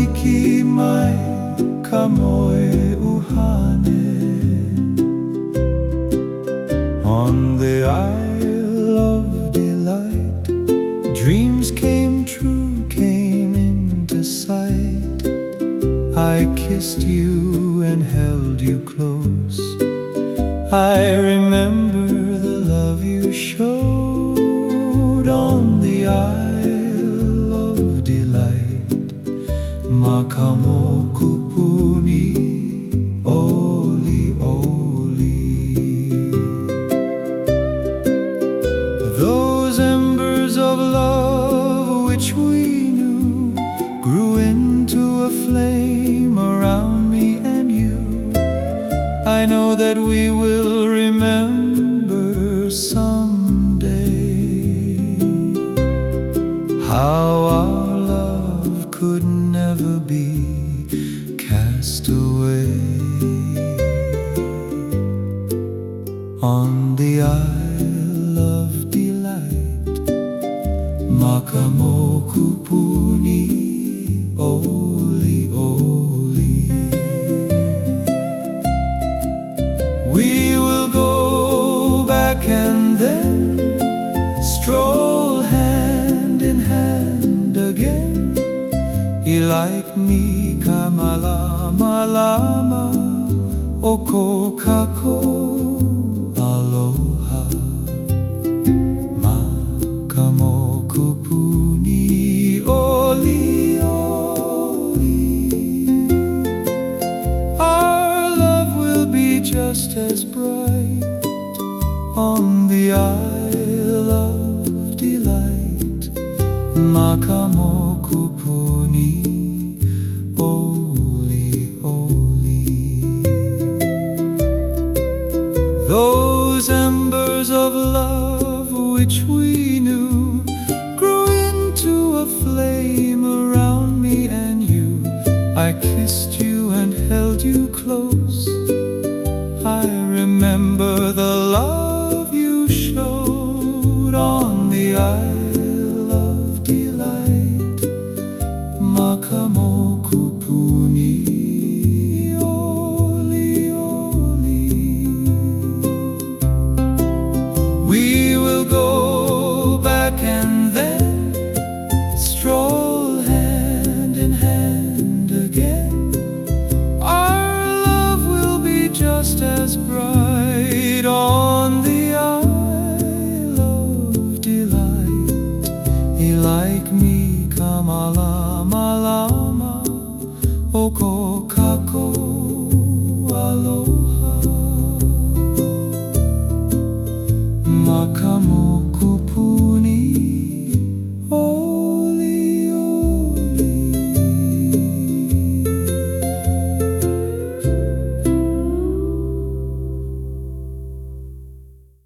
Nikimai kamoe uhane. On the Isle of Delight Dreams came true, came into sight. I kissed you and held you close. I remember the love you showed. Makamo kupuni oli oli. Those embers of love which we knew grew into a flame around me and you. I know that we will remember someday how on the Isle of Delight. Makamo kupuni oli oli. We will go back and then stroll hand in hand again. Ilike me kamalama lama okokako aloha. Our love will be just as bright on the Isle of Delight. Makamo kupuni oli oli. Love which we knew grew into a flame around me and you. I kissed you and held you close. just as bright on the Isle of Delight. He like me kamala malama oko kako aloha makamokupu.